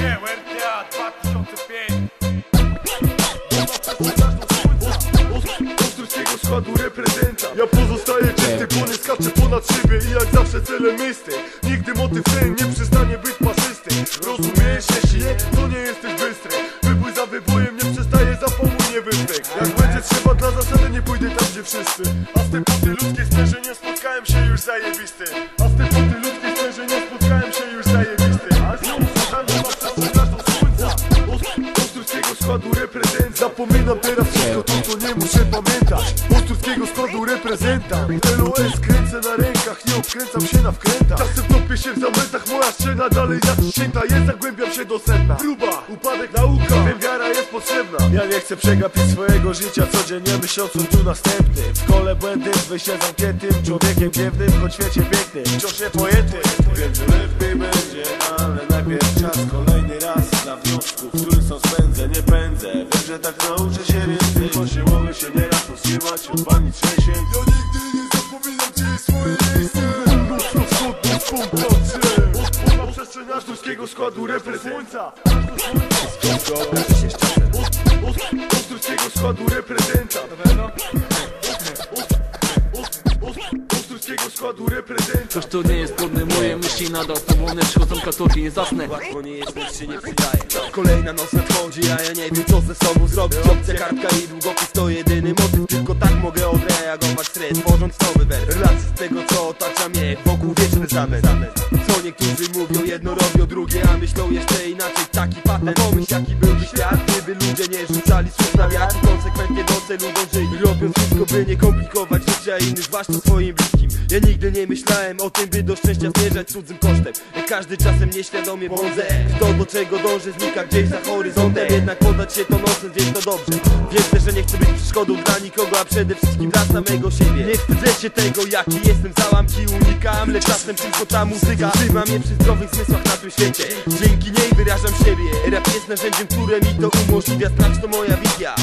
się RTA 2005 Polskiego składu reprezentant Ja pozostaję czysty, płonie skaczę ponad siebie I jak zawsze cele jestem Nigdy motyw ten nie przestanie być paszysty. Rozumiesz, jeśli nie, to nie jesteś bystry. Wybój za wybojem nie przestaje za południe wystek Jak będzie trzeba dla zasady nie pójdę tam gdzie wszyscy. A z tym poty ludzkiej sferze nie spotkałem się już zajebisty. A z tym poty ludzkiej sferze nie spotkałem Zapominam teraz wszystko to co nie muszę pamiętać. Ostruckiego składu reprezentant LOS kręcę na rękach, nie obkręcam się na wkrętach. Czasem topię się w zamętach, moja szczena dalej zaciśnięta jest Zagłębiam się do sedna. Próba, upadek, nauka, wiem wiara jest potrzebna. Ja nie chcę przegapić swojego życia codziennie. Myśląc o dniu następnym W kole błędnym, wyjście zamkniętym Człowiekiem gniewnym, choć świecie pięknym. Wciąż niepojęty Wiem, lepiej że tak nauczę Choć nie mogę się nieraz powstrzymać od pani trzęsień Ja nigdy nie zapominam, gdzie jest swoje miejsce. Punkt patrzę Przestrzeń Astrowskiego składu reprezenta Ostruckiego składu reprezenta składu reprezenta. Toż to nie jest trudne, moje myśli nadal powolne Przychodzą katoki, nie zasnę. Łatwo nie jest, nic się nie przydaje. Kolejna noc nadchodzi, a ja nie wiem co ze sobą zrobić. Opcja, kartka i długopis to jedyny motyw. Tylko tak mogę odreagować stres Tworząc nowy wers. Relacje z tego co otacza mnie Wokół wieczny zamęt. Co niektórzy mówią, jedno robią drugie A myślą jeszcze inaczej, taki patent Pomyśl jaki byłby świat, gdyby ludzie nie rzucali słów na wiatr. Konsekwentnie do celu dążyli Robiąc wszystko, by nie komplikować życia innych Zwłaszcza swoim bliskim Ja nigdy nie myślałem o tym, by do szczęścia zmierzać cudzym kosztem. Jak każdy czasem nieświadomie błądzę Kto do czego dąży znika gdzieś za horyzontem. Jednak podać się to nonsens, więc to dobrze. Wiem że nie chcę być przeszkodą dla nikogo A przede wszystkim dla samego siebie. Nie wstydzę się tego, jaki jestem Załamki unikam, lecz czasem tylko ta muzyka Trzyma mnie przy zdrowych zmysłach na tym świecie. Dzięki niej wyrażam siebie. Rap jest narzędziem, które mi to umożliwia. To moja wizja